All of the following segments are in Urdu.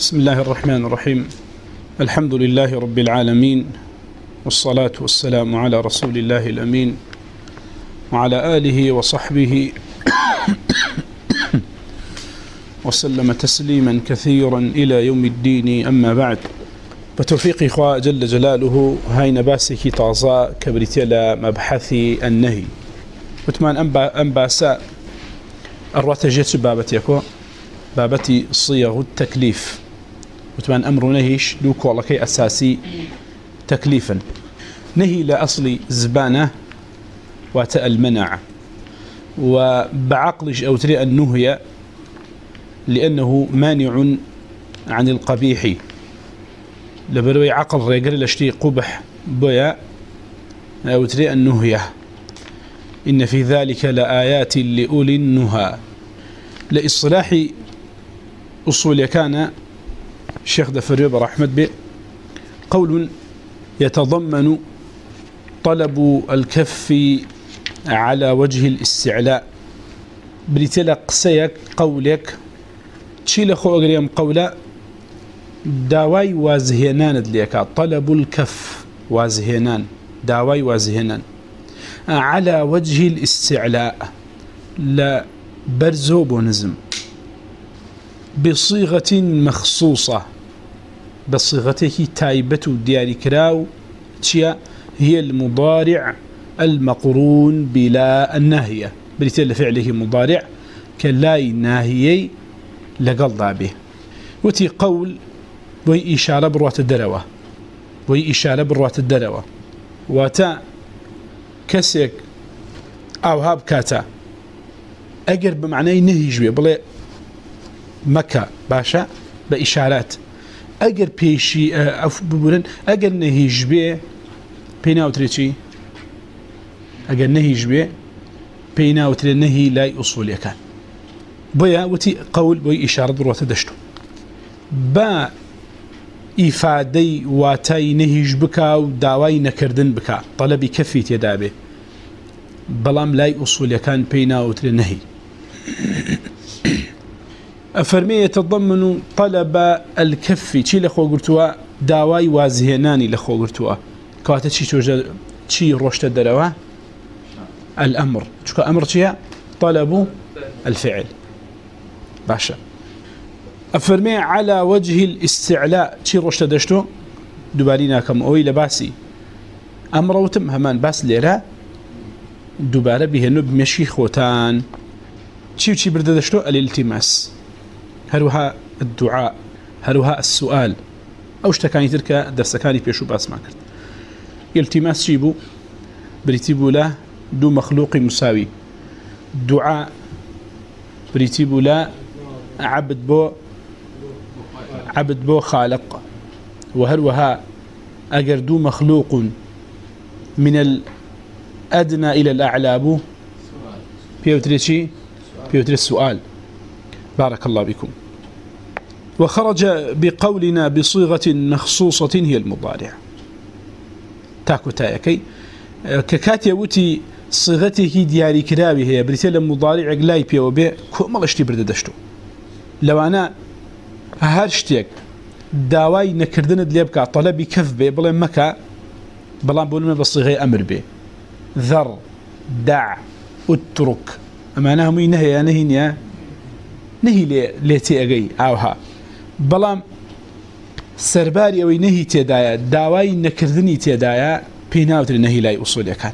بسم الله الرحمن الرحيم. الحمد لله رب العالمين، والصلاة والسلام على رسول الله الأمين، وعلى آله وصحبه وسلم تسليما كثيرا إلى يوم الدين، أما بعد. فتوفيق إخوة جل جلاله، هاي نباسك تعظى كبرتلا مبحث النهي. وتمان أنبا أنباسا الرتجت بابتك بابتي صيغ التكليف. وتمان أمر نهيش دوك والله كي أساسي تكليفا نهي لأصل زبانة وتاء المنع. وبعقلش أو تري النهي لأنه مانع عن القبيح لبروي عقل ريقر لشتي قبح بيا أو تري النهي إن في ذلك لآيات لأولي النهى. لإصلاح أصول كان الشيخ دفريب رحمة بي، قول يتضمن طلب الكف على وجه الاستعلاء. بريتلق سيك قولك تشيل أخو أقريم قولا؟ داواي وازهنان دليكا. طلب الكف وازهنان، داواي وازهنان. على وجه الاستعلاء، لا برزو بونزم بصيغة مخصوصة. بصيغته تايبة دياري كراو هي المضارع المقرون بلا الناهية. بريتل فعله مضارع، كلاي ناهيي لقل ضابه وتي قول، وي إشارة بروة الدروة. وي إشارة بروة الدروة. وتا كسيك، أو هاب كاتا. أقر بمعنى نهيج بيه بلي مكة باشا بإشارات أقر بيشي أف ببولن أقر نهيج بيه بينا وتريتي أقر نهيج بيه بينا وتري نهي لا أصول يكان بيا وتي قول بي إشارة بروة دشتو. با إفادي واتاي نهيج بكا وداواي نكردن بكا طلبي كفي تيدابه بلام لا أصول يكان بينا وتري نهي أفرمي يتضمن طلب الكف شي لخو قرتوا داواي وازهناني لخو قرتوا كواتا شي توجد شي روشت الدروا الأمر. شو أمر شي طلب الفعل. باشا أفرمي على وجه الاستعلاء. شي روشت دشتو دوبارينا كم أوي لباسي أمر وتم همان باس ليرا دوباره به نب مشي خوتان شي شي برد دشتو الالتماس هروها الدعاء هروها السؤال. او اشتكاني تلك درسكاني بيشو باس ما كرت التماس شيبو بريتيبو لا دو مخلوق مساوي دعاء بريتيبو لا عبد بو عبد بو خالق. وهروها اگر دو مخلوق من الادنى الى الاعلى بيوتري شي بيوتري السؤال بارك الله بكم وخرج بقولنا بصيغة مخصوصة هي المضارع. تاكو تايكي ككاتيا وتي صيغته دياري كرابي هي بريتيل المضارع لاي بي وبي كوما اشتي برد دشتو. لو انا هرشتيك داواي نكردن دليبكا طلبي كف بي بلا مكا بلا بولنا بصيغه امر بي. ذر، دع، اترك. امانهم ينهي نهي نهي لي ليتي اغي اوها بلام سرباري او نهي تيدايا داواي نكردني تيدايا بيناوت نهي لاي اصول كان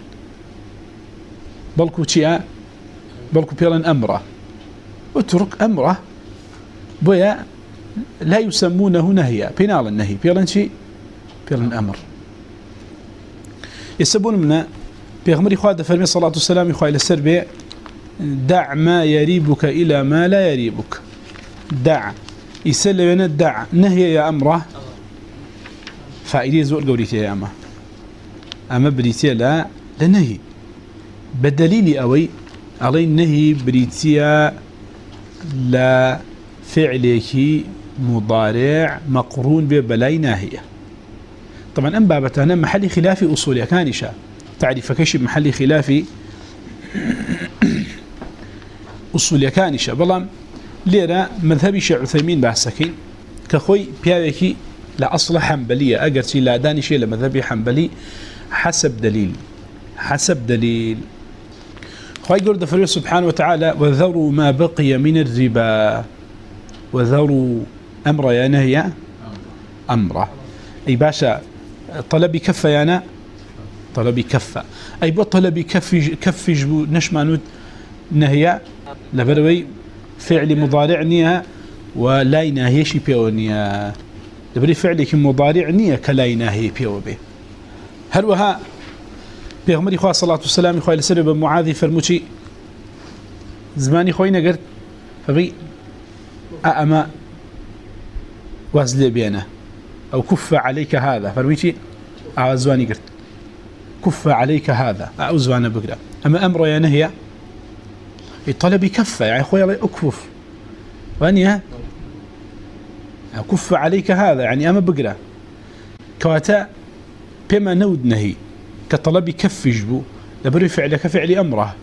بلكو تشيا بلكو بيلن امره اترك امره بويا لا يسمونه نهيا بينال النهي بيلن شي بيلن امر يسبون منا بيغمر خواد فرمي صلاه والسلام اخوي السربي دع ما يريبك الى ما لا يريبك دع. يسلم دع نهي يا امره فائدي زول قوليتي يا اما اما بريتي لا لنهي بالدليل اوي علي النهي بريتيا لا فعلك مضارع مقرون ببلاي ناهية. طبعا أم بابتنا محل خلافي أصولي كانشا تعرف كيش محل خلافي أصولي كانشا بلام ليرا مذهبي شيع عثيمين بحسكين كخوي بياوكي لا أصل حنبلية أقرتي لا داني شيء لمذهبي حنبلي حسب دليل حسب دليل خوي يقول دفر سبحانه وتعالى وذروا ما بقي من الربا. وذروا أمر يا نهي أمره أي باشا طلبي كفة يا أنا طلبي كفة أي بطلبي كفي كفي جبو نشمانود نهي لبروي فعل مضارع نية ولا ينهي شي بيو نية. لبري فعل كي مضارع نية كلا ينهي بيو به. هل وها؟ بيغمري خواه صلاة والسلام خواه لسبب معاذي فرموشي. زماني خواه نقرت فبي، أأما وازلي بينا. أو كف عليك هذا. فرميشي أعزواني قرت. كف عليك هذا. أعزوانا بقرأ. أما أمر يا نهي طلب كفة يعني خويا أكفف. وأني كف عليك هذا، يعني أما بقرأ كواتا، بما نود نهي. كطلب كف جبو. لبري فعل، كفعل أمره.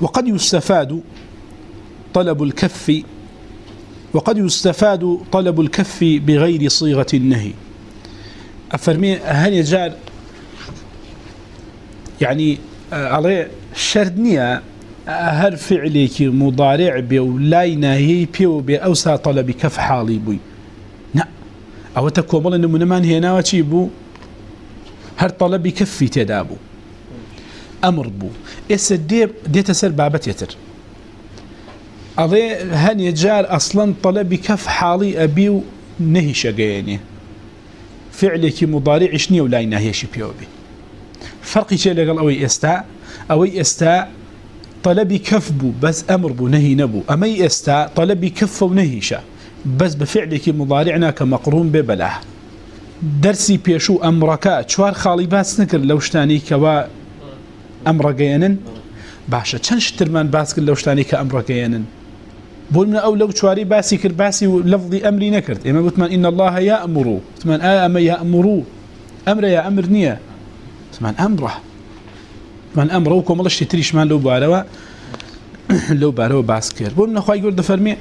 وقد يستفاد طلب الكف، وقد يستفاد طلب الكف بغير صيغة النهي. أفرمي، هل يجعل يعني على شردنيا هر فعليك مضارع بي ولا ينهي بي وبي أوسى طلب كف حالي بي نا أو تكومل إنه منمان هنا وشيبو هر طلب كفي تدابو أمر بو إس دي دي تسر بابت يتر أضي هن يجار أصلا طلب كف حالي أبيو نهي شقيني فعلك مضارع شني ولا ينهي شي بيو بي فرقي شيء لقال أوي إستا أوي إستا طلبي كف بو، بس أمر بو نهي نبو. أمي إستا طلبي كف ونهي شا بس بفعلك مضارعنا كمقرون ببلاه درسي بيشو أمركا شوار خالي باس نكر لو شتاني كوا أمرقينن باشا چند شترمان باس كر لو شتاني كأمرقينن بول من أو لو شواري باسي كر باسي لفظي أمري نكرت إما بتمان إن الله يأمرو بتمان آه أما يأمرو أمر يا أمر نية بتمان أمره من أمروكم الله اشتريش مان لو باروا لو باروا باس كر بول من أخوة يقول دفرمي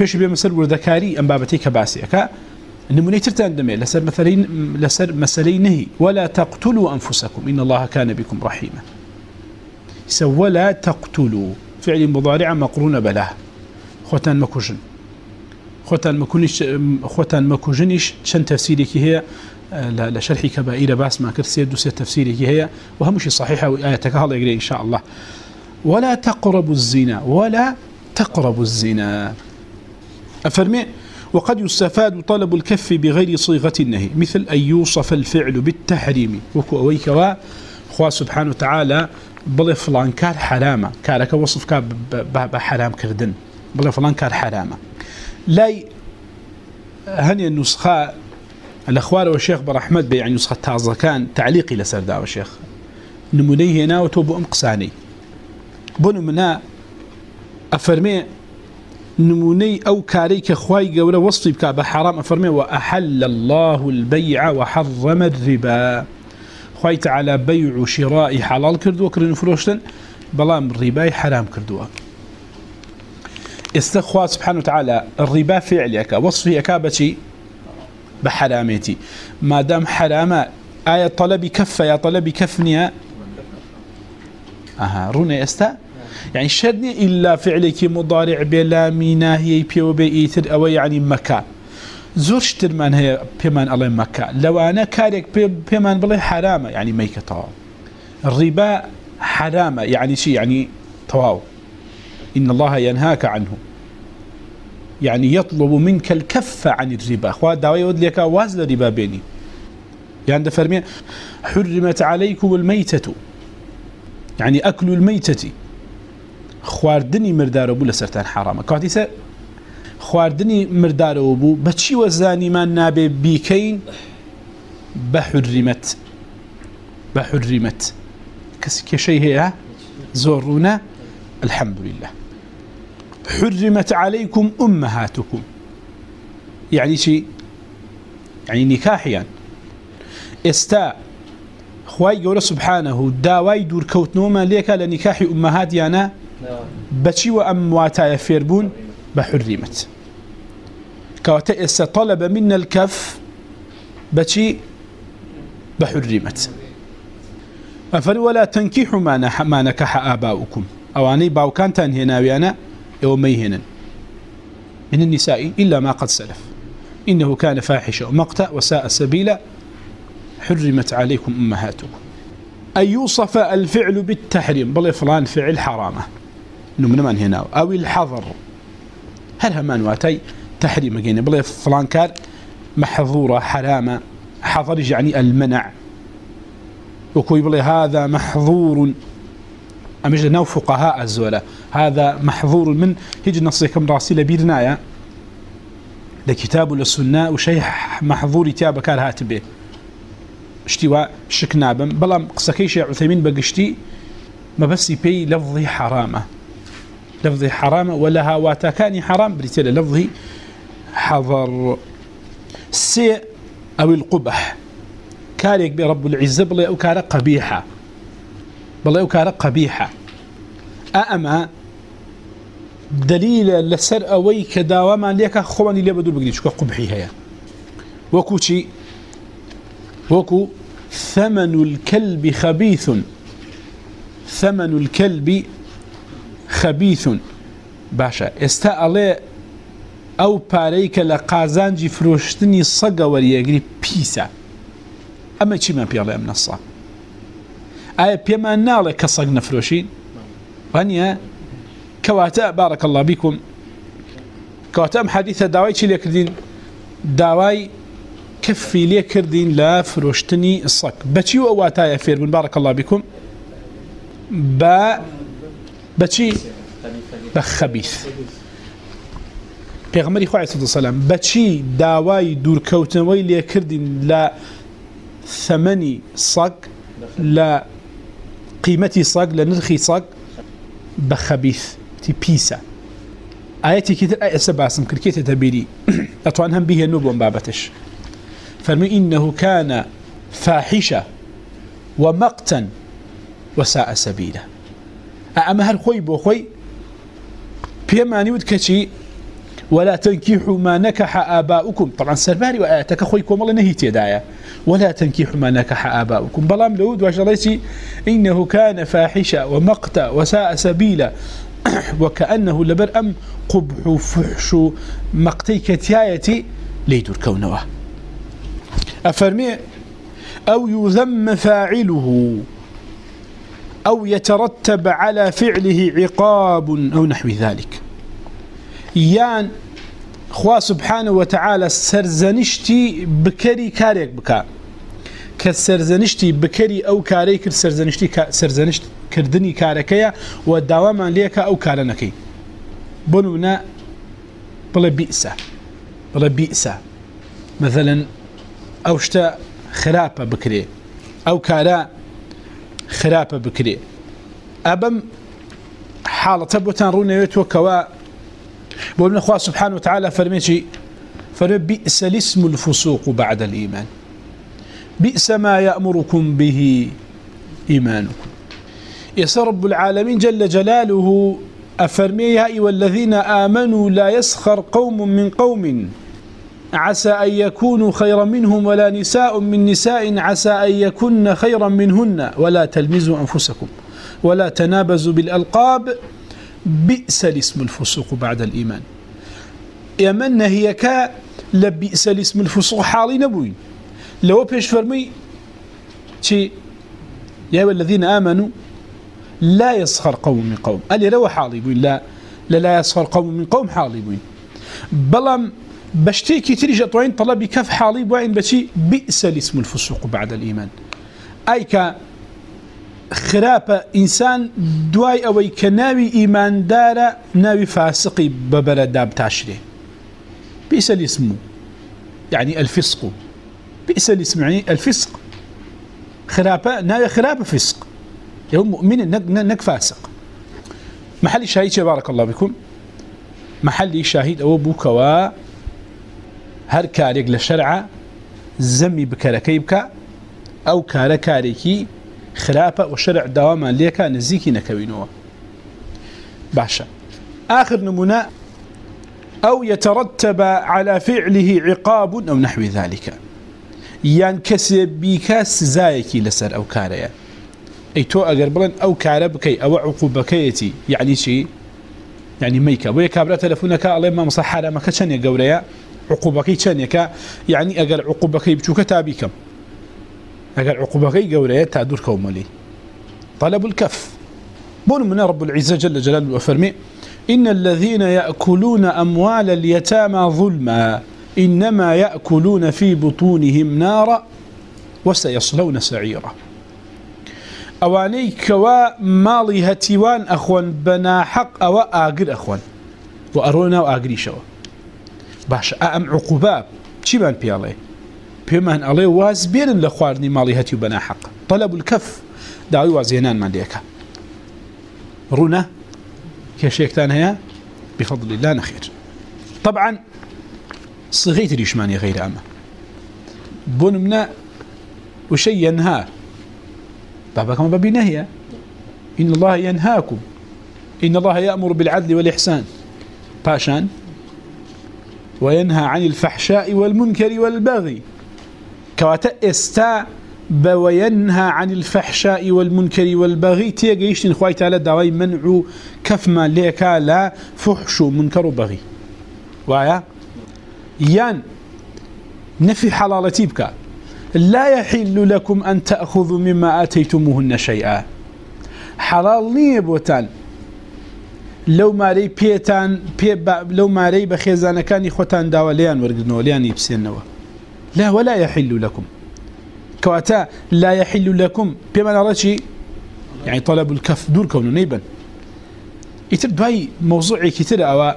پیش بیا مسل وردکاری ام بابتی کباسی اکا نمونه ترتان دمي لسر مثلين لسر مسلين نهي ولا تقتلوا انفسكم ان الله كان بكم رحيما. ولا تقتلوا. فعل مضارع مقرون بلا خوتان مكوجن خوتان مكونش خوتان مكوجنش شن تفسيرك هي لشرح كبائر باس ما كرسي دوس تفسيرك هي وهم شيء صحيحه وايتك هذا يقري ان شاء الله ولا تقربوا الزنا، ولا تقربوا الزنا. افرمي وقد يستفاد طلب الكف بغير صيغة النهي، مثل أن يوصف الفعل بالتحريم. وكويك وخوا سبحانه وتعالى بل فلان كار حرامة، كارك وصف كار بحرام كردن بل فلان كار حرامة. لا هني النسخة الأخوار والشيخ برحمد بي يعني یعنی نسخة تازة كان تعليقي لسردا والشيخ نمونيه هنا وتوبو أمقساني بنو منا أفرمي نموني أو كاريك خواي قولة وصفي بكا بحرام أفرمي وأحل الله البيع وحرم الربا. خواي تعالى بيع شراء حلال كردو وكرن فروشتن بلام الربا حرام كردو استخوى سبحانه وتعالى الربا فعليك وصفي أكابتي بحرامتي ما دام حرامة، آية طلبي كفة يا طلبي كفنيا أها، روني استا يعني شدني إلا فعلك مضارع بلا ميناهي بيو بيئتر أو يعني مكان زور شتر من هي بيمان الله مكان لو أنا كارك بيمان بلا حرامة، يعني ميكة طواو. الربا حرامة، يعني شيء يعني طواو. إن الله ينهاك عنه. يعني يطلب منك الكفة عن الربا. أخوات دعوة يود لك وازل الربا بيني. يعني دفرمي حرمت عليكم الميتة. يعني أكل الميتة. خواردنی مردار بوو لە سەران حرامە کاتیسە خواردنی مردار بوو بەچی وەزانیمان نابێ بیکەین بە حریمەت بە حریمەت کەسی کێشەی هەیە زۆر ڕوونە الحمد لله حرمت عليكم أمهاتكم. يعني شيء يعني نكاحيا استا خواي قول سبحانه داواي دور كوتنوما ليكا لنكاح أمهات يانا بچی و ام واتای فێربوون بە حریمت كواتا إسا طلب من الكف بشي بحرمت. أفر ولا تنكيحوا ما نكح آباؤكم. أواني باو كان تنهينا ويانا يوميهنا من النساء إلا ما قد سلف. إنه كان فاحشة ومقتأ وساء سبيلا حرمت عليكم أمهاتكم. أن يوصف الفعل بالتحريم. بل فلان فعل حرامة. نمنا من هنا؟ أو الحظر. هل همان واتي تحريم يعني بل فلان كار محظورة، حرامة. حظر يعني المنع. وكوي بل هذا محظور. أمجد نو فقهاء الزولة. هذا محظور من هيج نصيكم راسي لبيرنايا لكتاب السنة وشيء محظور تياب كار هاتبه اشتوا شك نابم بلام قسكي عثيمين بقشتي. ما بس يبي لفظي حرامة. لفظي حرامة ولا هاواتا كان حرام. بريتيل لفظي حضر. سي أو القبح. كاريك برب العزة بلا أو كار قبيحة. بلا أو كار قبيحة. أأما دليل لسر أوي كداوما ليك خواني لي بدو بقريش قبحي هيا وكوشي وكو ثمن الكلب خبيث ثمن الكلب خبيث باشا، استا الله او پاريك لقازانجي فروشتني صقا وريقري بيسا اما چي ما بيالي امن الصا ايه بيما نالي كصق نفروشين وانيا كواتا بارك الله بكم. كواتا ام حديثة داواي چي ليكردين؟ داواي كفي لي لا فروشتني الصك. بچي واتايا فير من بارك الله بكم. با بچي بخبيث. پیغمبر خو علیه السلام بچي داواي دور كوتنوي لي كردين لا ثمني صق لا قيمتي صق لا نرخي صق بخبيث. تي بيسا آياتي كتير آية سباسم كركيتة تبيري أطوان هم بيه نوبون بابتش فرمي إنه كان فاحشة ومقتا وساء سبيلا أما هل خوي بو خوي بيماني ودكتشي ولا تنكيحوا ما نكح آباؤكم طبعا سرباري وآياتك خويكم الله نهي تيدايا ولا تنكيحوا ما نكح آباؤكم بلام لود واشريتي إنه كان فاحشة ومقتا وساء سبيلا وكأنه لبر أم قبح فحش مقتي كتيايتي ليدور كونه. أفرمي؟ أو يذم فاعله، أو يترتب على فعله عقاب أو نحو ذلك. يان خوا سبحانه وتعالى سرزنشتي بكري كاريك بكا كسرزنشتي بكري أو كاريك سرزنشتي کردنی سرزنشت كردني كاركيا وداوما ليك أو كارنكي بنونا بلا بئسة بلا بئسة مثلا او شتا خرابه بكري او كارا خرابه بكري ابم حاله تبوتان رونه يتوكوا بقول اخوة سبحانه وتعالى فرميتي فبئس الاسم الفسوق بعد الايمان بئس ما يامركم به ايمانكم يسر رب العالمين جل جلاله افرمي والذين امنوا لا يسخر قوم من قوم عسى أن يكونوا خيرا منهم ولا نساء من نساء عسى أن يكون خيرا منهن ولا تلمزوا أنفسكم ولا تنابزوا بالألقاب بئس الاسم الفسوق بعد الإيمان يمن هي كا لبئس الاسم الفسوق حالي نبوين لو بيش فرمي شي يا الذين آمنوا لا يسخر قوم من قوم. قال لي لو حالي لا. لا يسخر قوم من قوم حالي بلام بشتيكي تريج أطوين طلبي كف حالي بوين بشي بئس الاسم الفسوق بعد الإيمان. أي كا خراب إنسان دواي أوي كناوي إيمان دارا ناوي فاسقي ببرداب تاشري. بئس الاسم. يعني الفسق. بئس الاسم، يعني الفسق. خراب ناوي خراب فسق. يوم مؤمن نك, فاسق. محل شاهد بارك الله بكم محل شاهد أو بوكوا هر كاريك لشرع زمي بكاركي بكا او كاركاريكي خلافة وشرع دواما ليكا نزيكي نكوينوا باشا. آخر نمونا أو يترتب على فعله عقاب أو نحو ذلك. ينكسب بك سزايك لسر أو كاريا أي تو اگر أقربلا أو كاربكي أو عقوبكيتي يعني شيء يعني ميكا. بويا كابرا تلفونك الله ما مصحى ما كتشن يا قوريا عقوبكي تشن يكا يعني أقل عقوبكي بشوك تابيكم. أقل عقوبكي قوريا تعدور كومالي. طلب الكف. بون من رب العزة جل جلاله وفرمي. إن الذين يأكلون أموال اليتامى ظلما. إنما يأكلون في بطونهم نارا وسيصلون سعيرا. أواني كوا مالي هتيوان أخوان بنا حق أو آقر أخوان وأرونا وآقري شوا باش أم عقوباب چی من پیاله پیمان الله واز بیرن لخوارنی مالی هتی بنا حق طلب الكف، داوی وازینان من دیکا رونا كشيكتان هيا بفضل الله نخير طبعا صغيت اليشماني غير أما بنمنا وشي ينهى بابكم بابي نهي إن الله ينهاكم إن الله يأمر بالعدل والإحسان باشان وينهى عن الفحشاء والمنكر والبغي كواتا استا وينهى عن الفحشاء والمنكر والبغي تيجيش نخواي تعالى دواي منع كفما ليكا لا فحش منكر بغي وايا يان نفي حلالتي بك لا يحل لكم أن تأخذوا مما آتيتموهن شيئا. حلال نيه بوتان لو ماري بيتان بي لو ماري بخيزان كان خوتان داوا ليان ورقنوا ليان يبسينوا لا، ولا يحل لكم. كواتا لا يحل لكم. بما نرى يعني طلب الكف دور كونه نيبا يتر دواي موضوعي كتير أو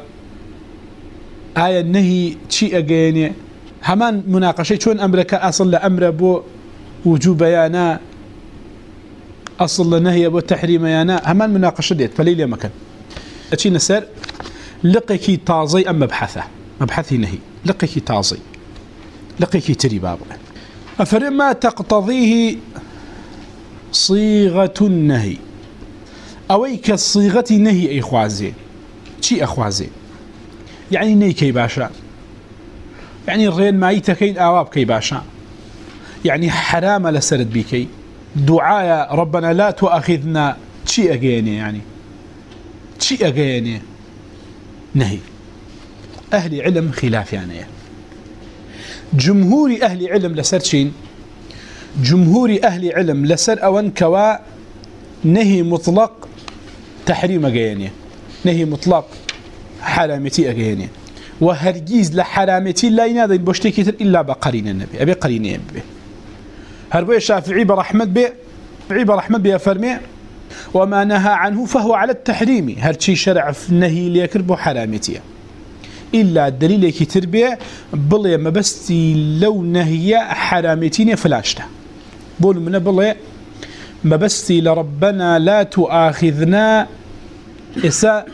آية النهي شيء أجيني همان مناقشة شون أمرك أصل لأمر بو وجوب يانا أصل لنهي بو تحريم يانا همان مناقشة ديت فليل مكان أتي نسر لقيكي تازي أم مبحثة مبحثي نهي لقيكي تازي لقيكي تري بابا أفرما تقتضيه صيغة النهي أويك الصيغة نهي أي خوازي شي أخوازي يعني یعنی نهي كي باشا يعني الرين ما يتكين آواب كي باشا. يعني حرام لسرد بكي دعاء ربنا لا تؤخذنا شي أغيني يعني. شي أغيني. نهي. أهل علم خلاف يعني. جمهور أهل علم لسرشين جمهور أهل علم لسر أوان كوا نهي مطلق تحريم أغيانيا نهي مطلق حرامتي اجيني و هرگیز أغيانيا وهرجيز لحرامتي لا ينادي بوشتكتر إلا بقرين النبي أبي قرين النبي هربوي الشافعي برحمة بي عيب رحمة بي فرمي وما نهى عنه فهو على التحريم هرشي شرع في النهي ليكرب حرامتي إلا الدليل كي تربية بلي ما بستي لو نهي حرامتين فلاشتا بول من بلي ما بستي لربنا لا تؤاخذنا إساء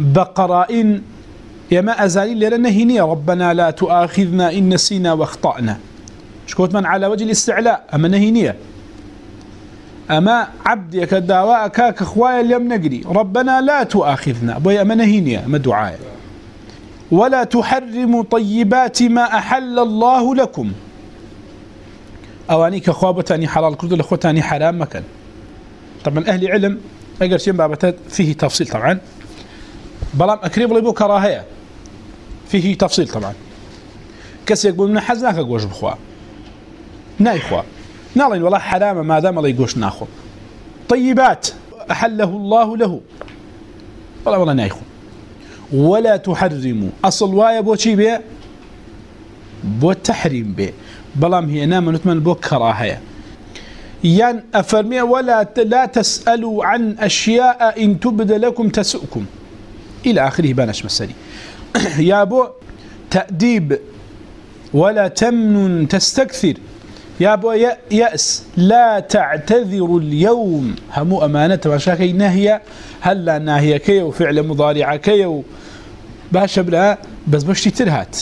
بقرائن يما أزالي لرنهيني ربنا لا تؤاخذنا إن نسينا واخطأنا. شكوت من على وجه الاستعلاء، أما نهينية أما عبدك الدعواء كاك أخوايا اليوم نقري. ربنا لا تؤاخذنا. بوي، أما نهينية أما دعايا. ولا تحرم طيبات ما أحل الله لكم. أوانيك خوابتاني حلال كرد لأخوتاني حرام مكان. طبعا أهل علم أقر شيء بابتات فيه تفصيل طبعا. بلام أكريب لبو كراهية فيه تفصيل طبعا كسي يقول من حزناك أقوش بخوا. ناي خوا نالين والله حرام ما دام الله يقوش ناخو طيبات أحله الله له. والله والله نايخوا ولا تحرموا. اصل وايه بو شي بي بو تحريم بي بلام هي نام نتمن بو كراهه ين افرمي ولا لا تسالوا عن اشياء ان تبد لكم تسؤكم. الى اخره بانش مسالي يا بو تاديب ولا تمن، تستكثر. يا بو يأس، لا تعتذر اليوم. همو أمانة وشاكي نهي هلا ناهي كي وفعل مضارع كي باش بلا، بس باش ترهات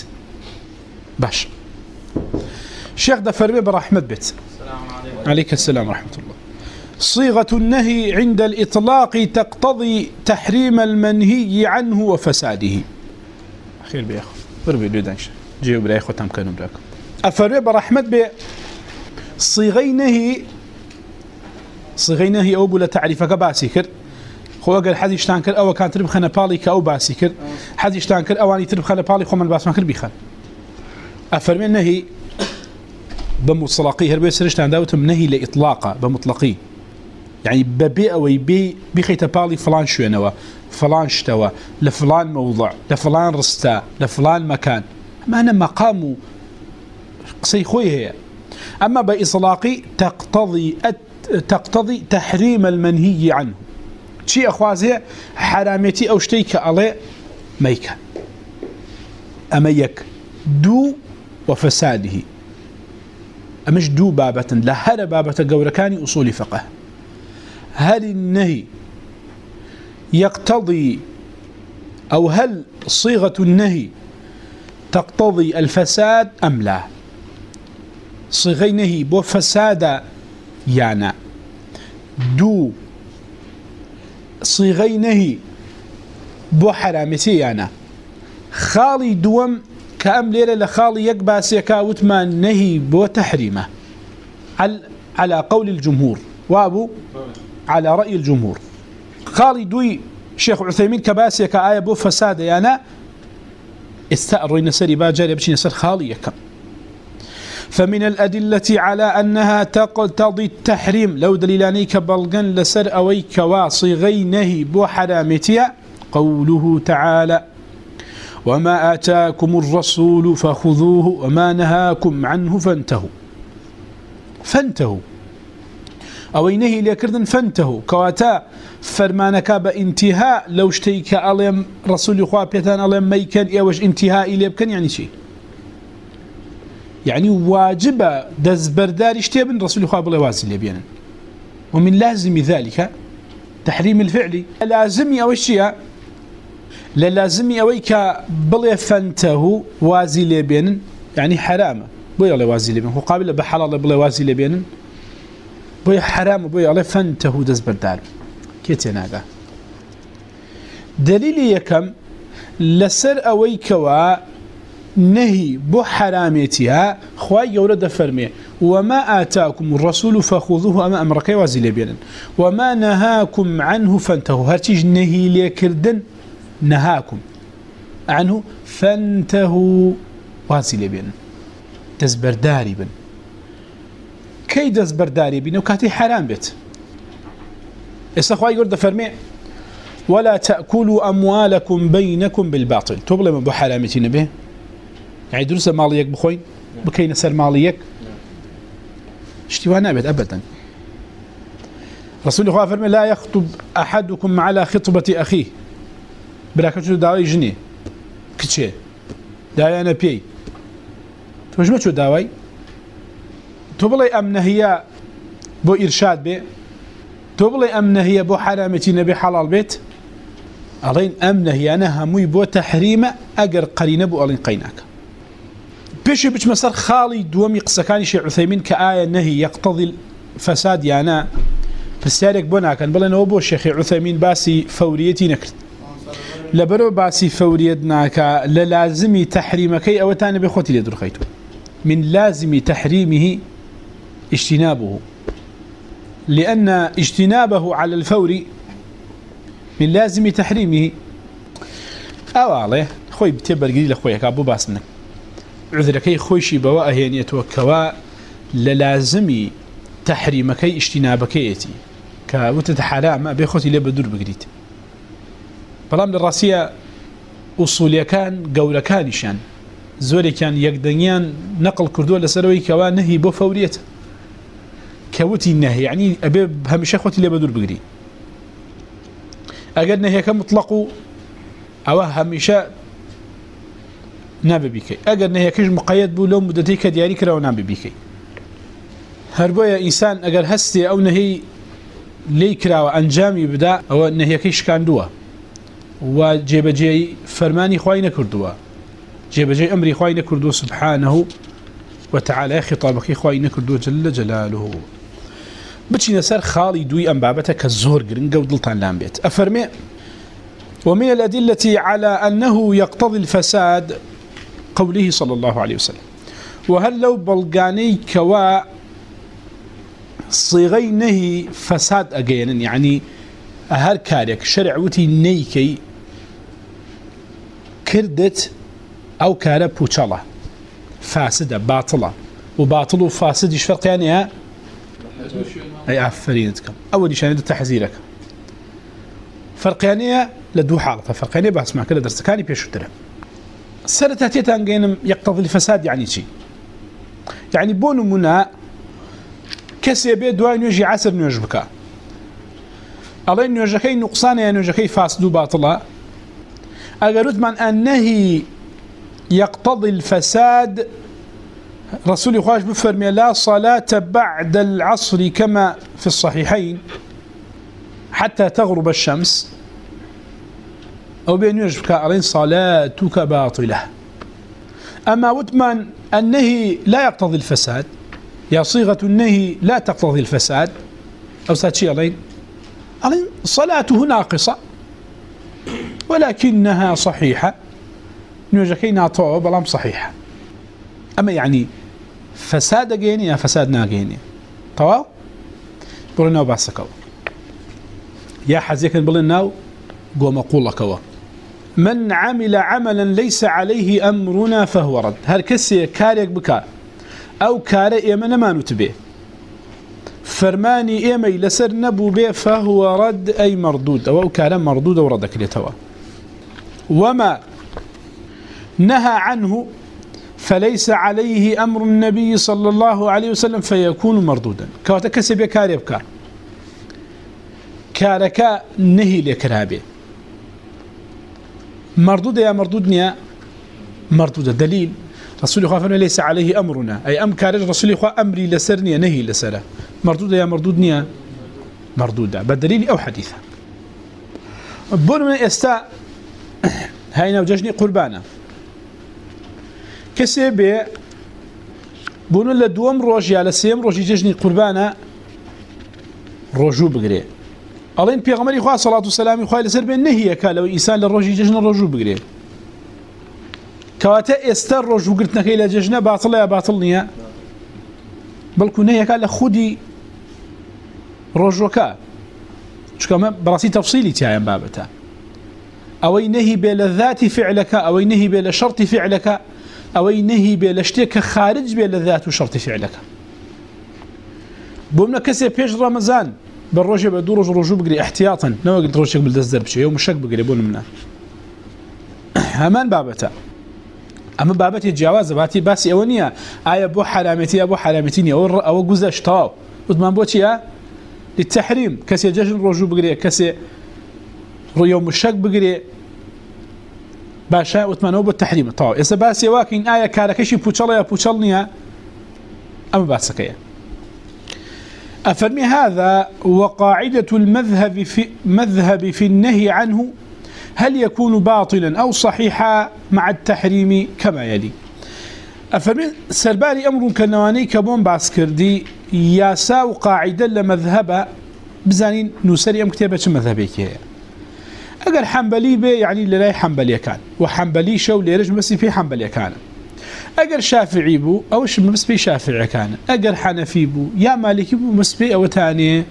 باش شيخ ده فرمي برحمة بيت. السلام عليك السلام ورحمة الله. صيغة النهي عند الإطلاق تقتضي تحريم المنهي عنه وفساده. خير بياخو وربي لو جيو جی براي خو تام كانوا براكم افروا برحمه ب صيغينه صيغينه او بلا تعريفك باسي كر خو اگر حد يشتان كر او كان ترب خنا بالي كاو باسي كر حد يشتان كر اواني ترب خنا بالي خو من باس ما كر بيخن افرمي انه بمطلقي هربي سرشتان داوتم نهي لاطلاقه بمطلقي يعني ببي او بي بخيت بالي فلان شو نوا فلان شتوا لفلان موضع لفلان رستا لفلان مكان ما انا مقام قصي خوي هي اما باطلاقي تقتضي تقتضي تحريم المنهي عنه. شي اخوازي حرامتي او شتيك علي ميكا اما دو وفساده امش دو بابه لا هر بابه قوركاني اصول فقه. هل النهي يقتضي أو هل صيغة النهي تقتضي الفساد أم لا؟ صيغي نهي بو فساد يعني دو، صيغي نهي بو حرامتي يعني خالي دوم كأم ليلة لخالي يقباس يكاوتمان نهي بو تحريمه. على قول الجمهور. وابو؟ على رأي الجمهور. خالي دوي، شيخ عثيمين كباسي كآية بو فساد، يانا. استأرين سري باجاري بشي نسر خالي يكم فمن الأدلة على أنها تقتضي التحريم. لو دليلاني كبلغن لسر أوي كواصغي نهي بو حرامتيا قوله تعالى وما آتاكم الرسول فخذوه، وما نهاكم عنه فانتهوا. فانتهوا. او نهي لكردن فانتهوا كواتا فرمانك بانتهاء لو اشتيك اليم رسول خوا بيتان اليم ميكن ايوش انتهاء الى بكن يعني شيء يعني واجب دزبردار اشتيبن رسول خوا بلا وازي لبينا ومن لازم ذلك تحريم الفعل. لازم او الشيء لازم اويك بلا فانته وازي لبينا يعني حرام. بلا وازي لبينا هو قابل بحلال بلا وازي لبينا بوي حرام بوي على فانته دز بردار كيتي ناغا دليل يكم لسر اوي كوا نهي بو حرامتها خواي يورد فرمي وما آتاكم الرسول فخذوه أما أمرك وازي لبينا وما نهاكم عنه فانتهوا هرتيج نهي ليكردن نهاكم عنه فانتهوا وازي لبينا تزبرداري بن. كي دز برداري بينه وكاتي حرام بيت استخواه يقول فرمي ولا تأكلوا أموالكم بينكم بالباطل. تبغل من بحرامتين به يعني دروس ماليك بخوين بكي نسر ماليك اشتوى نابت أبدا رسول الله فرمي لا يخطب أحدكم على خطبة أخيه. بلا كتشو داوي جني كتشي داوي أنا بي توجمت شو داوي تو بڵێ ئەم نەهە بۆ ئیرشاد بێ تۆ بڵێ ئەم نەهە بۆ حرامەتی نەبێ حەڵال بێت، ئەڵین ئەم نەهیانە هەمووی بۆ تەحریمە ئەگەر قەرینە بۆ ئەڵین قەیناکە. پێشی بچمە سەر خاڵی دووەمی قسەکانی شێ کە ئایا نەهی یەقتەضی فەساد یانە، پرسیارێک بۆ ناکەن، بڵێنەوە بۆ شێخی عوثەیمین باسی فەوریەتی نەکرد. لەبەرەوە باسی فەوریەت ناکە، لە لازمی تەحریمەکەی ئەوەتانە بێ خۆتی لێ درخەیت من لازم تحريمه اجتنابه. لأن اجتنابه على الفور من لازم تحريمه. أو عليه خوي بتبر قليل أخويك، أبو باس منك عذركي خوشي بواء هين يتوكوا للازم تحريمك اجتنابك يتي. كوتت كوتتحرام بيخوتي لي بدور بقريت. بلام للراسية أصولي كان قول كانشان زوري كان يقدنيان نقل كردو لسروي كوا نهي بو فوريته كوتي النهي، يعني أبي همشة خوتي اللي بدور بقري. أقد نهي كمطلق أو همشة نابي بيكي. أقد نهي كيش مقيد بو لو مدتي كدياري كرا ونابي بيكي. هربويا إنسان أقر هستي أو نهي لي كرا وأنجامي بدا، أو نهي كيش كان دوا. وجيب جي فرماني خوين كردوا جيب جي أمري خوين كردوا سبحانه. وتعالى خطابك خوين كردوا جل جلاله. بچینە سەر خاڵی دوی ئەم بابەتە کە زۆر گرنگە و ومن الأدلة على أنه يقتضي الفساد قوله صلى الله عليه وسلم. وهل لو بلغاني كوا صيغي نهي فساد أجينا يعني هر كارك شرع وتي نيكي كردت أو كارا بوشالة فاسدة باطلة وباطل وفاسد يشفرق يعني یعنی أي أفرينتكم أول شيء تحذيرك فرقانية لدو حالة فرقانية یعنی بس مع كل درس كاني بيشو ترى سنة تاتيتا يقتضي الفساد يعني شيء يعني بونو منا كسي بي دواء نيجي عسر نيجي بكا الله نيجي كي نقصان يعني نيجي كي فاسدو باطلا أقرد من أنه يقتضي الفساد. رسول خواج بفرمي، لا صلاة بعد العصر كما في الصحيحين حتى تغرب الشمس. أو بأن يجبك علين صلاتك باطلة. أما وثمان النهي لا يقتضي الفساد، يا صيغة النهي لا تقتضي الفساد. أو ساتشي علين علين صلاته ناقصة، ولكنها صحيحة. نوجكينا طوب بلام صحيحة أما يعني فساد جيني يا فساد ناجيني طوا؟ بقولنا وبعسكوا يا حزيك بقولنا قوم أقول لك من عمل عملا ليس عليه أمرنا فهو رد. هل كسي كاريك بكا؟ أو كاري إيمان ما نتبه. فرماني إيمي لسر نبو به فهو رد أي مردود. أو كان مردود وردك لتوا وما نهى عنه فليس عليه أمر النبي صلى الله عليه وسلم فيكون مردودا. كواتكسب كاريبكا كاركا نهي لكرابه مردود يا مردود نيا مردود. دليل. رسول الله فرمى ليس عليه أمرنا. أي أم كارج رسول الله أمري لسرني نهي لسره مردود يا مردود نيا مردودة بدليل أو حديثة بون من استاء هاينا وججني قربانا. كسي بي بون لدوم روجي على سيم روجي ججني قربانا رجو بقري ألين بيغمري خواه صلاة والسلام خواه لسر بين نهي كا لو إيسان للروجي ججن رجو بقري كواتا استر رجو قرتنا كي لججنا باطل يا باطل نيا بلكو نهي كا لخودي رجوكا شكما براسي تفصيلي تاعي بابتا او نهي بلذات فعلك او نهي بلشرط فعلك او نهي بلشتك خارج بلذات وشرط فعلك. بومنا كسي بيش رمضان بالروجه بدو رج رجو بقري احتياطا. نو قلت روجك بالدزدر بشي، يوم الشك بقري بون منا همان بابتا اما بابتي جواز باتي باسي اونيا اي بو حرامتي ابو حرامتي او او غزشتاو ودمان بوتي للتحريم. كسي جشن رجو بقري، كسي يوم الشك بقري. باشا وتمنوا بالتحريم طاو اذا باسي واكين ايه كاركشي بوتشل يا بوتشلنيا اما باسكيا افرمي هذا وقاعده المذهب في، مذهب في النهي عنه، هل يكون باطلا او صحيحا مع التحريم كما يلي؟ افرمي سرباري امر كنواني كبون باسكردي ياسا وقاعده لمذهب، بزانين نسري ام كتابه مذهبي كي اگر حنبلي به يعني یعنی للاي حنبلي كان وحنبلي شو ليرج بس في حنبلي كان اگر شافعي بو او ش بس في شافعي كان اگر حنفي بو يا مالكي بو بس في او ثاني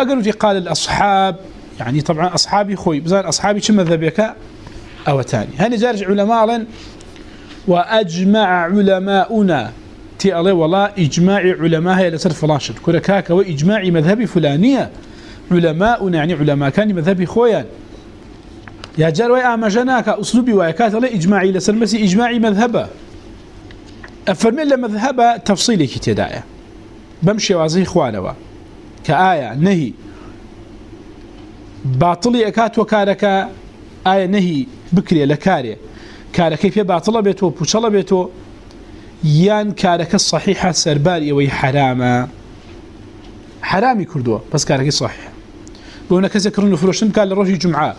اگر في قال الاصحاب يعني طبعا اصحابي خوي بزان اصحابي شو مذهبك او ثاني هني جارج علماء لن واجمع علماؤنا تي الله والله اجماع علماء هي لسر فلاشد كركاك واجماع مذهب فلانيه علماؤنا یعنی يعني علماء كان مذهب خويا يا جروي امجناك اسلوبي ويكات الله اجماعي لسر مسي اجماعي مذهبه افرمي له مذهبه تفصيلي كتدايه بمشي وازي اخوانوا كايه نهي. باطلي اكات وكارك ايه نهي. بكري لكاري كارك كيف باطله بيتو بوشله بيتو. يان كارك الصحيحة سرباري وي حرامة. حرامي كردوه، بس كارك صحيح. بونا كذا كرنو فروشن قال لروجي جمعة.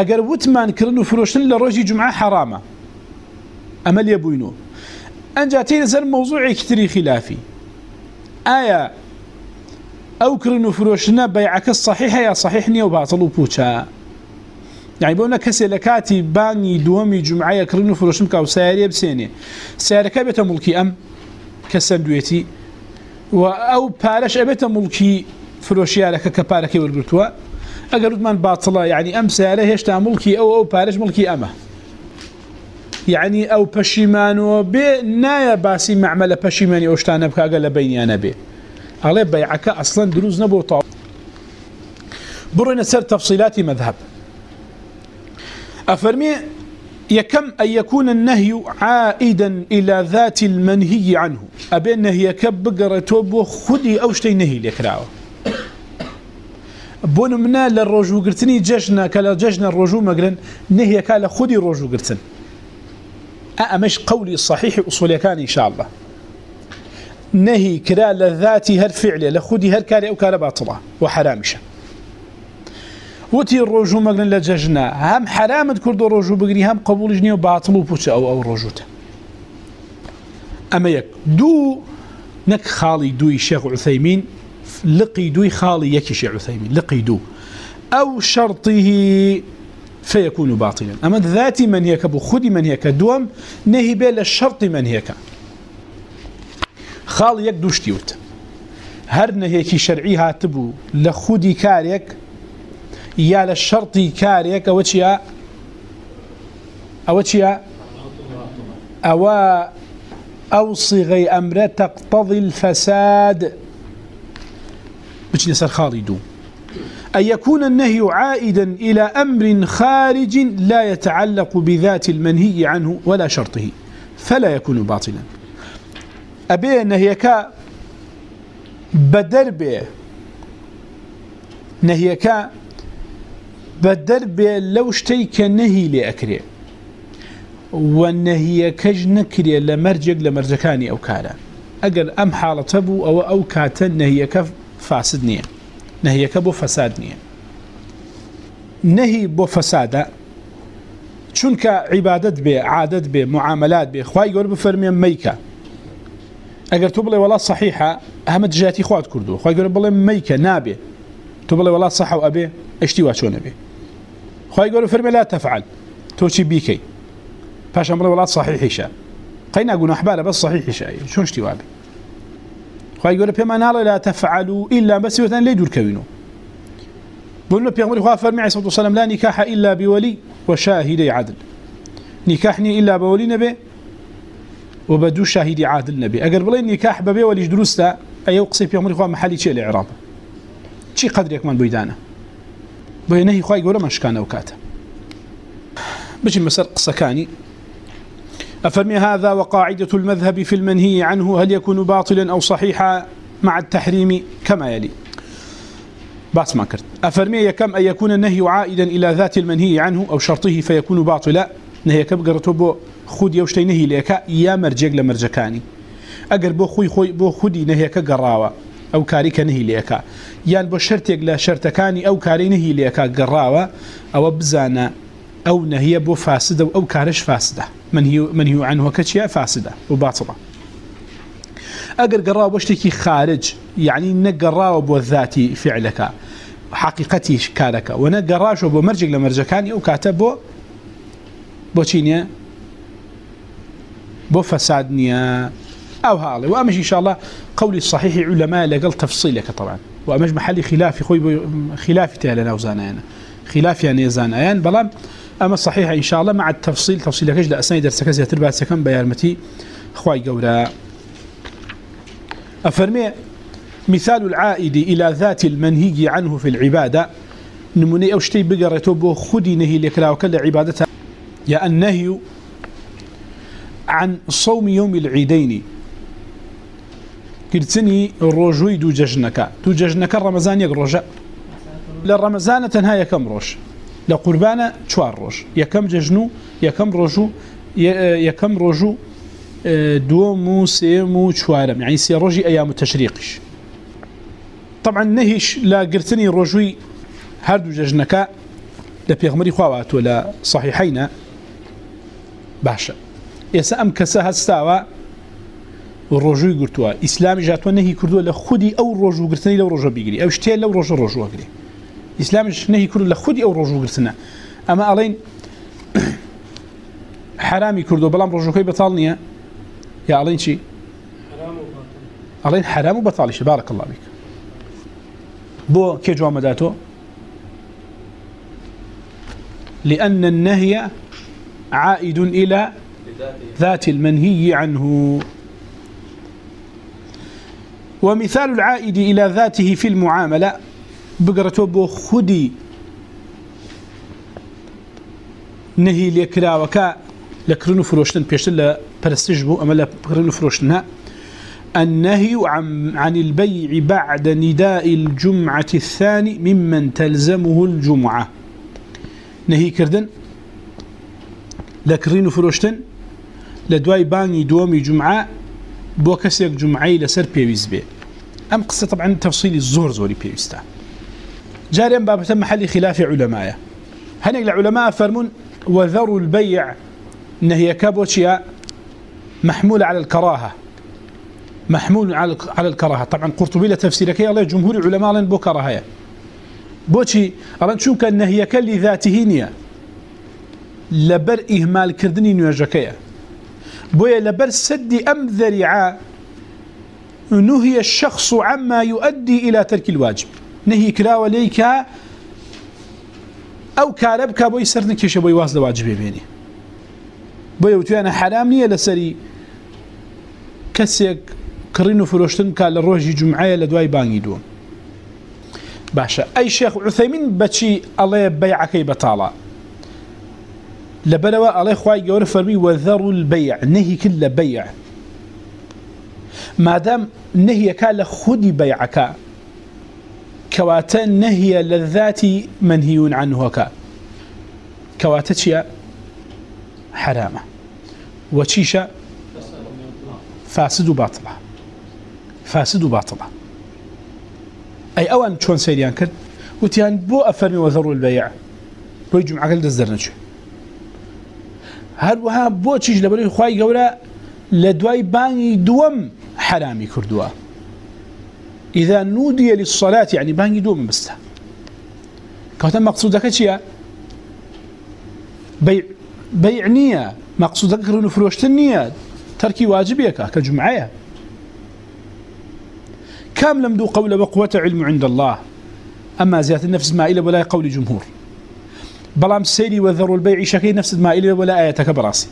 اگر وتمان كرنو فروشن لروجي جمعة حرامة امل يبوينو انجاتين زر موضوع كتري خلافي آية او كرنو فروشن بيعك الصحيحة يا صحيحني وباطلو بوشا يعني بونا كسي لكاتي باني دومي جمعية كرنو فروشم كاو سياري بسيني سياري كابتا ملكي أم كسندويتي و او پارش ابيت ملكي فروشيا لك كباركي والبرتوا اگر من باطله يعني یعنی ام سياره هشتا ملكي او او پارش ملكي اما يعني یعنی او پشيمانو بي نايا باسي معمل پشيماني اوشتانه بك اقل بيني انا بي علي بيعك اصلا دروز نبو طاو برنا سر تفصيلات مذهب افرمي يكم أن يكون النهي عائدا إلى ذات المنهي عنه. أبي النهي كبقر توب خدي أو شتي نهي لكراوه بون منا للرجو قرتني جشنا كلا جشنا الرجو مقرن نهي كالا خدي الرجو قرتن أمش قولي الصحيح أصولي كان إن شاء الله نهي كرا لذاتي هل فعلي لخدي هل كاري أو كالا باطلة وحرامشا وتی ڕۆژوو مەگرن لە جەژنا هەم حرامت کرد و ڕۆژوو بگری، هەم قبولش نیە و باتڵ و پوچە ئەو ئەو ڕۆژوتە. ئەمە یەک. دوو، نەک خاڵی دوی شێخ عثەیمین لقی دوی خاڵی یەکی شێ فيكون باطلا. اما ذاتي من هيك ابو خدي من هيك، دوم، نهي بين الشرط من هيك. خال يك دوشتيوت هر نهيكي شرعي هاتبو لخدي كاريك یا لە شەڕی کارێک ئەوە چیە ئەوە چیە ئەوە ئەو سیغی ئەمرە تەقتەضی الفەساد بچینە أن يكون النهي عائدا إلى أمر خارج لا يتعلق بذات المنهي عنه ولا شرطه. فلا يكون باطلا. أبي نهيك بدر به نهيك بدر بي لو شتي كنهي لأكري والنهي كج نكري لمرجق لمرجكاني أو كالا أقل أم حالة تبو أو أو كاتا نهي كف فاسد نية نهي كبو فساد نية نهي بو فسادة چونك عبادت بي عادت بي معاملات بي خواهي قول بفرمي ميكا اگر تو بلي والله صحيحة اهمت جاتي خوات كردو خواهي قول بلي ميكا نابي تو بلي والله صحة وابي اشتي واشو نبي خواهي قولوا فرمي لا تفعل توشي بيكي فاش امر ولاد صحيح شاء قينا قلنا احباله بس صحيح شاء شون اشتوابي خواهي قولوا بما لا تفعلوا إلا بس يوثن ليدو الكوينو بقولنا بيغمري خواه فرمي عليه الصلاة والسلام، لا نكاح إلا بولي وشاهدي عدل نكاحني إلا بولي نبي وبدو شاهدي عادل نبي. أقر بلين نكاح ببي وليش دروستا، أيو قصي بيغمري خواه محلي شيء الإعراب چی قدرێک من بوویدانە بۆ نەهی خی گەورە مەشکانە و کاتە بچین بەسەر قسەکانی هذا وقاعدة المذهب في المنهي عنه هل يكون باطلا أو صحيحا مع التحريم كما يلي؟ باس ما كرت. أفرمي يكم أن يكون النهي عائدا إلى ذات المنهي عنه أو شرطه فيكون باطلا؟ نهي كبقرته بو خود يوشتي نهي ليك يا مرجق لمرجكاني. أقر بو خوي خوي بو خودي نهي كقراوة او کاری که نهی لیکا یان بو شرطێک لە شەرتەکانی ئەو کاری نهی لیەکە گەڕاوە ئەوە بزانە ئەو نەهیە بۆ فاسدە و ئەو کارش فاسدە منهی عنوەکە چیە فاسدە و باچڵە ئەگەر گەڕاوە خارج یعنی نەگەڕاوە بۆ ذاتی فعلەکە حقیقەتیش کارەکە و نەگەڕاشەوە بۆ مەرجێک لە مەرجەکانی ئەو کاتە او هالي. وامش ان شاء الله قولي الصحيح علماء لقل تفصيلك طبعا. وامش محلي خلافي خوي خلافي تهلا نوزانا انا خلافي يعني زانا يعني بلا اما الصحيح ان شاء الله مع التفصيل، تفصيل كجد اسني درسك زي تربع سكن بيارمتي خوي قولا افرمي مثال العائد الى ذات المنهي عنه في العباده نمني او شتي بقرته بو خدي نهي لكلا وكل عبادتها. يا النهي عن صوم يوم العيدين. كرتني الرجوي دو ججنك دو ججنك رمضان يق رجا لرمضان كم روش لقربانه شوار روش يا كم ججنو يا كم رجو يا كم رجو دو مو سيمو شوارم يعني یعنی سي رجي ايام التشريقش طبعا نهيش لا قرتني الرجوي هردو ججنك لبيغمري خوات ولا صحيحين باشا يسا ام كسا هستاوا ڕۆژووی گرتووە. ئیسلامی ژاتوە نەهی کردووە لە خودی ئەو ڕۆژوگرتنی لەو ڕۆژە بیگری. ئەو شتێ لەو ڕۆژە ڕۆژوەگری ئیسلامیش نەهی کرد لە خودی ئەو ڕۆژوگرتنە. اما الين حرامي كردو بلام رجوكي بطالنيا يا الين شي الين حرام وبطالش بارك الله بك بو كي جو مداتو لأن النهي عائد إلى ذات المنهي عنه. ومثال العائد إلى ذاته في المعامله المعاملة بقرته بو خدي نهي لكرا وكا لكرنو فروشتن بيشتن لبرستيج بو أما لكرنو فروشتنها النهي عن, عن البيع بعد نداء الجمعة الثاني ممن تلزمه الجمعة. نهي كردن لكرنو فروشتن لدواي باني دومي جمعة بو كسيك جمعي لسر بيويز بي ام قصة طبعا تفصيل الزور زوري بيويستا جاريا بابة محل خلاف علماء هنيك العلماء فرمون وذروا البيع نهي كابوشيا محمولة على الكراهة. محمول على على الكراهة. طبعا قرطبي لتفسيرك يا الله جمهور العلماء لن بو كراهة. بوشي أران شو كان نهي كل ذاته نيا لبر إهمال كردني نيوجكيه بويا لبر سد أم ذريعا نهي الشخص عما يؤدي إلى ترك الواجب. نهي كراوة ليك أو كاربك بوي سرنكيش بوي واصل واجبه بيني بويا وتوانا حرامنية لسري كسيك كرينو فروشتن كان للروجي جمعية لدواي باني دوم باشا أي شيخ عثيمين بچي الله بيعكي بطالا لبلوا عليه خواي جور فرمي وذروا البيع نهي كل بيع ما دام نهي كان خدي بيعك كواتا نهي للذات منهي عنه وكا كواتا شيء حرامة. وشيشة فاسد باطلة فاسد باطلة أي أوان شون سيريان كرد؟ وتيان بو أفرمي وذروا البيع. بو يجمع قلد الزرنجو هر وها بو چیز لبری خوای گورا لدوای بانگی دوم حرامی کردوا اذا نودي للصلاه يعني بانگی دوم بس كوتا مقصودك چيا بيع بيع نيه مقصودك كرون فروشت النيه تركي واجبك كجمعيه كم لم دو قول بقوه علم عند الله؟ اما زياده النفس ما الى ولا قول جمهور. بلام سيري وذروا البيع شكي نفس ما إلي ولا آياتك براسي.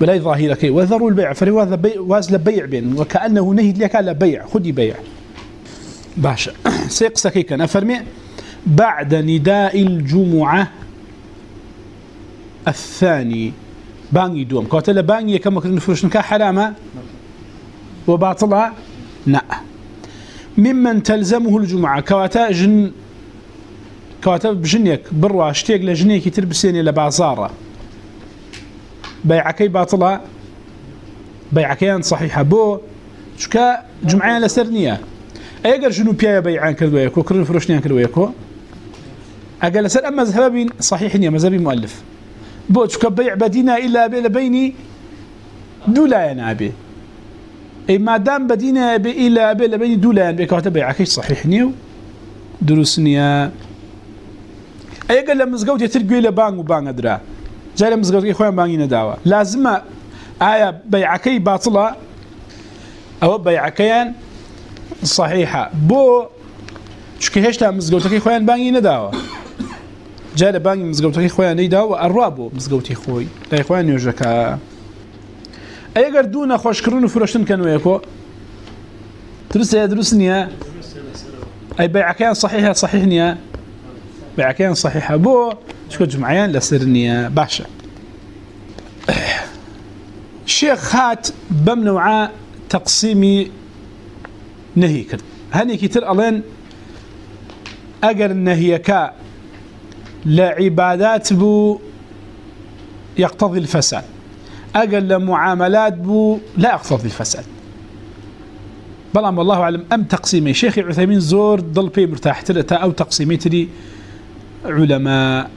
ولا ظاهرك، وذروا البيع فلهذا بيع وازل بيع بين، وكأنه نهي لك على بيع خدي بيع. باشا. سيقسكي كان أفرمي بعد نداء الجمعة الثاني. باني دوم. كوتلا باني كما كنا نفرش نكا حرامة وباطلها نا. ممن تلزمه الجمعة. كواتا جن كاتب بجنيك بروا اشتيق لجنيك تلبسيني لبازارة بيعكي باطلة بيعكيان صحيحة بو شكا جمعيان لسرنية ايقر جنو بيايا بيعان كردويكو كرن فروشنيان كردويكو اقل سر اما ذهبين صحيحين يا مذهبي مؤلف. بو شكا بيع بدينا إلا بي لبيني دولا ينابي اي ما دام بدينا بي إلا بي لبيني دولا ينابي كاتب بيعكي صحيحني دروسنيا اگر لمزگوت یتر گوی لبانگ و بانگ درا جای لمزگوت خوان بانگی نداوا لازم آیا بیعکی باطلا او بیعکیان صحیحه. بو چکه هشتا مزگوت خوان بانگی نداوا جای لبانگ مزگوت خوان نداوا ارابو مزگوت خوی لا خوان یوجکا اگر دون خوشکرون و فروشتن کنو یکو درست درست نیا ای بیعکیان صحیحه صحیح نیا بعكين صحيحة بو شكو جمعيان لسرنية باشا الشيخ هات بمنوعا تقسيمي نهي كرد هني كتير ألين أقر النهيكا لعبادات بو يقتضي الفساد. أقر لمعاملات بو لا يقتضي الفساد. بلان والله أعلم أم تقسيمي شيخي عثيمين زور ضل بي مرتاح تلتا أو تقسيمي تري علماء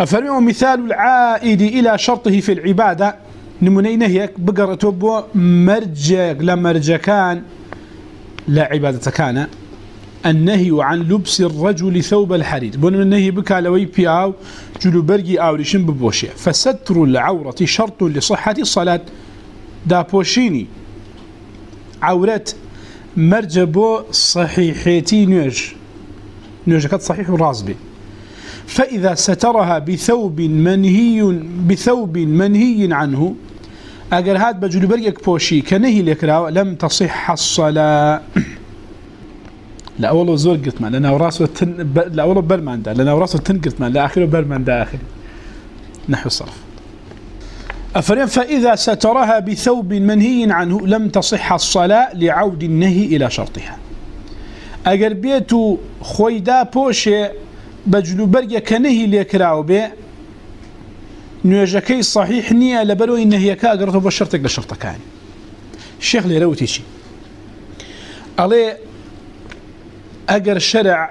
أفرموا مثال العائد إلى شرطه في العبادة. نمونين هيك بقرة بو مرجع لمرجع كان لا عبادة كان، النهي عن لبس الرجل ثوب الحرير. بون النهي بك لوي بياو جلو برغي اوريشن ببوشي فستر العورة شرط لصحة الصلاة. دا بوشيني. عورت مرجبو صحيحيتي نيج نيج كانت صحيح الرازبي فإذا سترها بثوب منهي بثوب منهي عنه اگر هات بجلو برغيك بوشي كنهي لكراو لم تصح الصلاة. لا اولو زور قلت مان لنا وراسه تن ب... لا اولو برمان دا، لنا وراسه تن قلت مان لا اخره برمان دا اخر. نحو الصرف افرين فاذا سترها بثوب منهي عنه لم تصح الصلاه لعود النهي الى شرطها. اگر بيتو خويدا بوشه بجلو برجه كنهي ليكراو بي نيجكي صحيح نيه لبرو انه يكا قرته بشرطك لشرطك كان الشيخ لي روتي شي عليه اگر شرع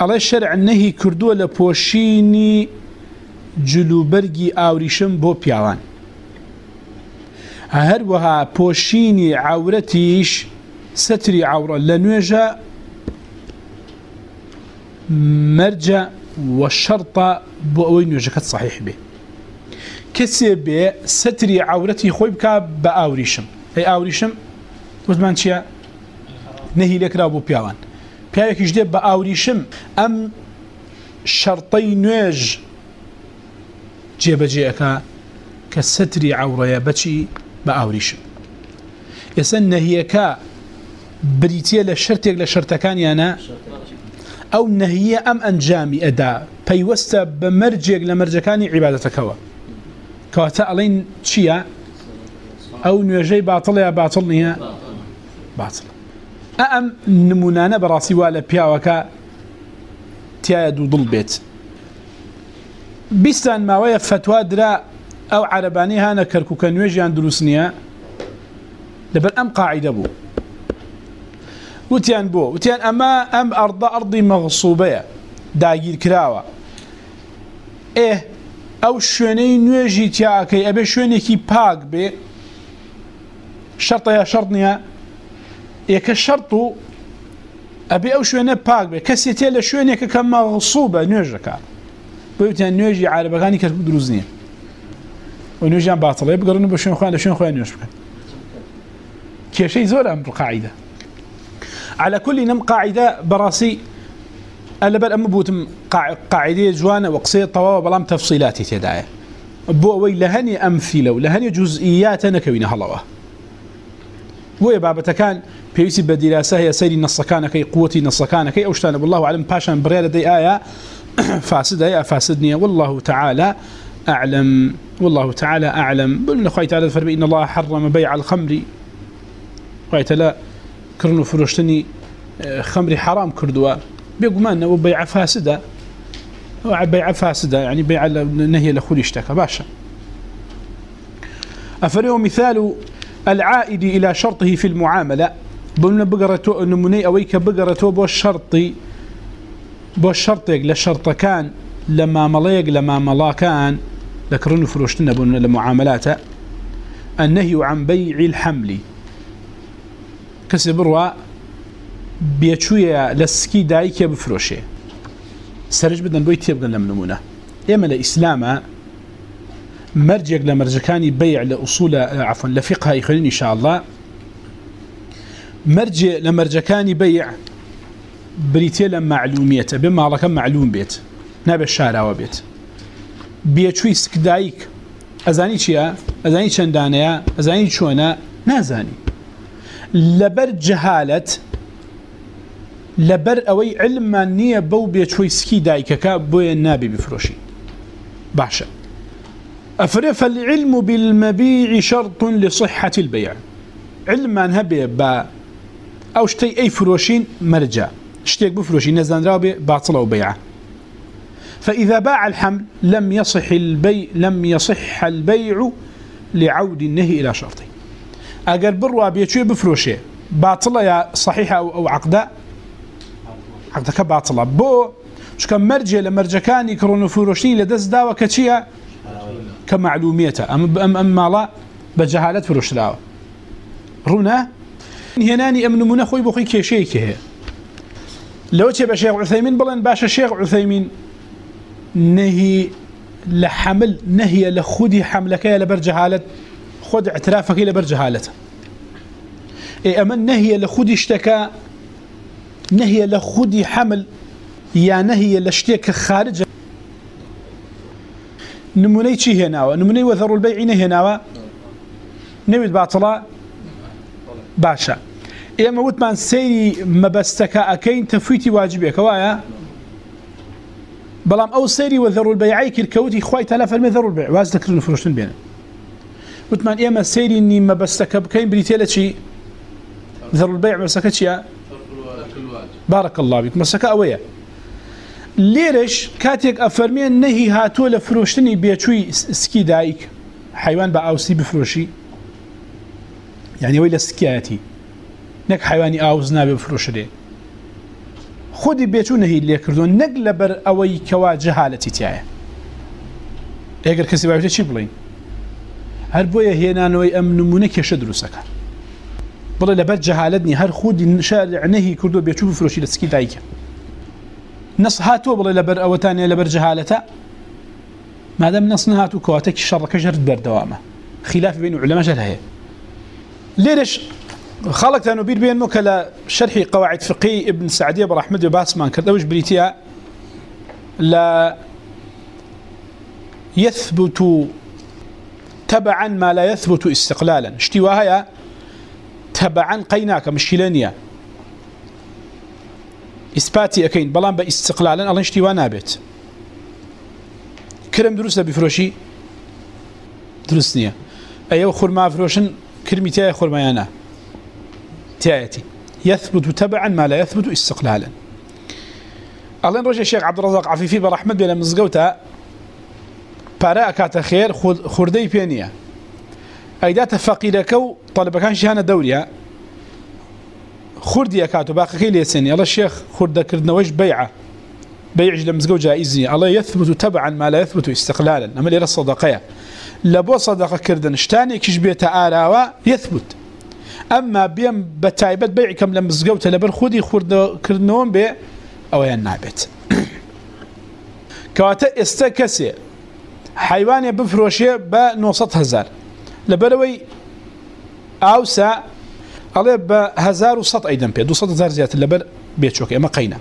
الله الشرع نهي كردو لپوشيني جلوبرگي آوريشم بو پیاوان. هر وها پوشيني عورتيش ستري عورة لنوجة مرجع والشرطة بو اوين صحيح به. كسي به ستري عورتي خوي بكا بآوريشم هي آوريشم وزمان چيا نهي لك رابو بيوان بيوك يجدب بآوريشم أم شرطي نوج جيب جيئك كستري عوريا بچي بآوريشم يسن نهيك بريتيا لشرطيك لشرطكان يانا؟ أو نهي أم أنجامي أداء بيوست بمرجيك لمرجكاني عبادتك هو كواتا ألين چيا أو نوجي باطل يا باطل نيا باطل. ام نمونانه براسی والا پیاوکا تیاد و دل بیت بیستان ماوی فتوا درا او عربانی هانا کرکو کنویجیان دروس نیا لبن ام قاعده بو وتيان بو، وتيان اما ام ارض ارضي مغصوبه داگیر کراوه ايه او شوێنەی نوێژی تیاکەی ئەبێ شوێنێکی پاک بێ شەرتە یا شەرت نییە یەکە شەرط و ئەبێ ئەو شوێنە پاک بێ کەسی تێ لە شوێنێکە کە مەغسوبە نوێژەکە بوتیان نوێژی عربەکانی کرد دروست نییە و نوێژیان باتڵێ خوان لە شوێن خۆیان نوێش بکەن على كل نم قاعدة براسي، ألا بل أما بوتم قاعدة جوانة وقصية طوابة بلام تفصيلاتي تداية. بو لهني أمثلة ولهني جزئيات نكوين هلوه بۆیە بابەتەکان پێویستی بە دیراسە هەیە سەری نەسەکانەکەی قوتی نەسەکانەکەی ئەو شتانە بالله علم پاشان بڕێ لە دەی ئایا فاسد هەیە فاسد والله تعالى أعلم، والله تعالى أعلم. بل خوي تعالى فرمي إن الله حرم بيع الخمر. خوي تعالى كرنو فروشتني خمر حرام كردوا بيقول ما أنه بيع فاسدة بيع فاسدة يعني یعنی بيع نهي لخولي اشتكى باشا أفريه مثال العائد إلى شرطه في المعاملة. بلنا بقرة نموني أويك بقرة بو الشرطي بو الشرطيك لشرط كان لما مليق لما ملا كان لكرنو فروشتنا بلنا لمعاملات النهي عن بيع الحمل. كسبروا بيچويا لسكي دايك بفروشه سرج بدن بوي تيبقى لمنمونه إما الإسلام مرجع لمرجكاني بيع لأصول عفوا لفقه يخلين إن شاء الله مرجع لمرجكاني بيع بريتيلا معلومية بما لك معلوم بيت نابع الشارع وبيت بيتشوي سكدايك أزاني شيا أزاني شندانيا أزاني شونا نازاني لبر جهالة لبر أوي علما نية بو بيتشوي سكي دايكا بوي النابي بفروشي باشا أفري فالعلم بالمبيع شرط لصحة البيع علما هبي با أو شتي أي فروشين مرجع شتيك بفروشين نزان رابي باطلة وبيعة فإذا باع الحمل لم يصح البيع، لم يصح البيع لعود النهي إلى شرطه. أقل بروا بيتشوي بفروشي باطلة يا صحيحة أو عقدة عقدة باطلة بو شو مرجع لمرجع كان يكرون فروشين لدس داوة كتشيا كمعلوميته أم, أم, أم مالا بجهالة فروش داوة رونا هناني أمن منخوي بخي كيشيك هي لو تشي بشيخ عثيمين بلن باشا شيخ عثيمين نهي لحمل نهي لخودي حملك يا لبر جهالة خود اعترافك لبر جهالة اما نهي لخودي اشتكى نهي لخودي حمل يا نهي لشتيك خارج۔ نموني تشي هنا نموني وذر البيع هنا نويد باطلا باشا۔ ئێمە وتمان سەیری مەبەستەکە ئەەکەین تەفویتی واجبێکەوەیە بەڵام ئەو سەیری وە ذەڕول بەیعی کردکەوتی خی تەلا فەرمە ذەڕول بێ واز دەکردن فرۆشتن بێنن وتمان ئێمە سەیری نیم مەبەستەکە بکەین بریتێ لە چی ذەڕول بەیع مەسەکە چییە بارك الله بك مسەکە ئەوەیە لێرش کاتێک ئەفەرمێن نەهی هاتووە لە فرۆشتنی بێچووی سکی دایک حیوان بە ئاوسی بفرۆشی یعنی وی لە سکایەتی نەک حیوانی ئاوز نابێ بفرۆشرێ خودی بێچوو نەهی لێ کردوون نەک لەبەر ئەوەی کەوا جەهالەتی تایە ئێگەر کەسی باوێتە چی بڵین هەر ئەم نمونە کێشە دروستەکە بڵێ لەبەر جەهالەتنی هەر خودی نەهی کردو بێچوو بفرۆشی لە سکی دایکە. نەس هاتووە بڵێ لەبەر ئەوەتانێ لەبەر جەهالەتە؟ مادەم نەس نهاتوو کەواتەکی شەڕەکە ژرت بەردەوامە. خلاف بین و علەمەژەر هەیە. لێرش خلق تانو بير بين مكلا شرح قواعد فقهي ابن سعدية برحمد باسمان كردوش بريتيا لا يثبت تبعا ما لا يثبت استقلالا. اشتواها تبعا قيناك مشكلانيا اثباتي اكين بلان باستقلالا الله اشتوا نابت كرم دروس بفروشي، دروس دروسنيا ايو خرما فروشن، كرمي كرميتيا خرميانا تأتي يثبت تبعا ما لا يثبت استقلالا. الله رجع الشيخ عبد الرزاق عفيفي برحمة بلا مزقوتا بارا كات خير خردي بينيا ايدات فقيركو طلب كان شهانه دوريا خردي كاتو باقي كي ليسني الله الشيخ خرد كردنا وش بيعه بيع لمزقو جائزي الله يثبت تبعا ما لا يثبت استقلالا. اما لي الصدقه لبو صدقه كردن اشتاني كش بيت آراوا يثبت اما بيم بتايبت بيعكم لما زغوت لبر خودي خرد كرنون بي او يا نابت كواتا استكسي حيوان بفروشي ب 900000 لبروي اوسا على ب 1100 ايضا بي 200000 زياده لبر بيتشوك اما قينا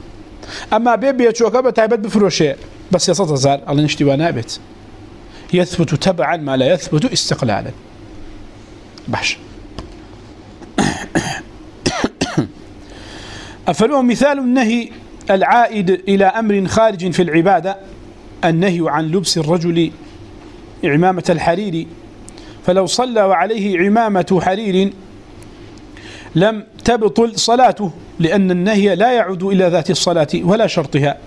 اما بي بيتشوك بتايبت بفروشي بس 600000 الله نشتي ونابت يثبت تبعا ما لا يثبت استقلالا. باش. أفلوه مثال النهي العائد إلى أمر خارج في العبادة؟ النهي عن لبس الرجل عمامة الحرير فلو صلى وعليه عمامة حرير لم تبطل صلاته، لأن النهي لا يعود إلى ذات الصلاة ولا شرطها.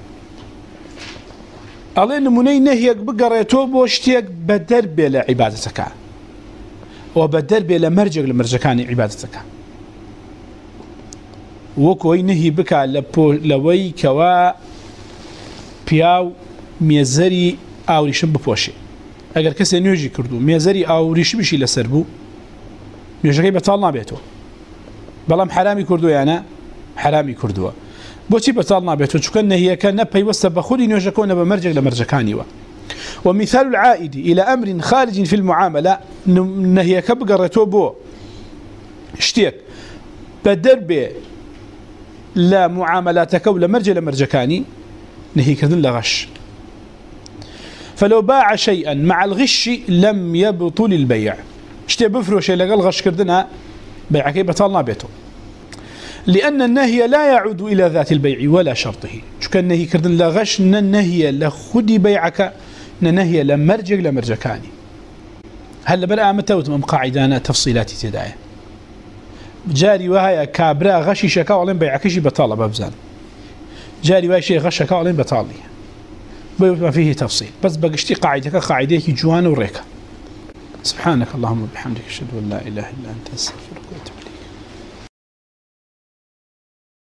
ألين مني نهيك بقريتو بوشتيك بدرب لعبادتك وبدرب لمرجع لمرجكان عبادتك وەکۆی نهی بکە لە لەوەی کەوا، پیاو، مێزەری، ئاوریشم بپۆشێ. ئەگەر کەسێ نوێژی کردو مێزەری ئاوریش بشی لەسەر بوو نوێژەکەی بەتاڵ نابێتەوە بەڵام حرامی کردویانە حرامی کردووە بۆچی بەتاڵ نابێتەوە چکە نهیەکە نەپەیوەستە بە خودی نوێژەکە نە بە مەرجێک لە مەرجەکانیوە ومثال العائد إلى أمر خارج في المعاملة نهيك بقرته بو. اشتيك بدربه لا معاملاتك ولا مرجع لمرجكاني نهي كذن لغش. فلو باع شيئا مع الغش لم يبطل البيع. اشتي بفرو شيء لقى الغش كردنا، بيع كي بطلنا بيته لأن النهي لا يعود إلى ذات البيع ولا شرطه. شو كان نهي كردن لغش نهي لخدي بيعك نهي لمرجع لمرجكاني هل بلا متوت من قاعدة تفصيلات تدايه جاري وهي كابرا غشي شكا ولين بيعكشي بطاله بابزان. جاري وهي شيء غشكا ولين بطالي. بما فيه تفصيل. بس بقشتي قاعدتك قاعدتك جوان وريك سبحانك اللهم وبحمدك اشهد ان لا اله الا انت استغفرك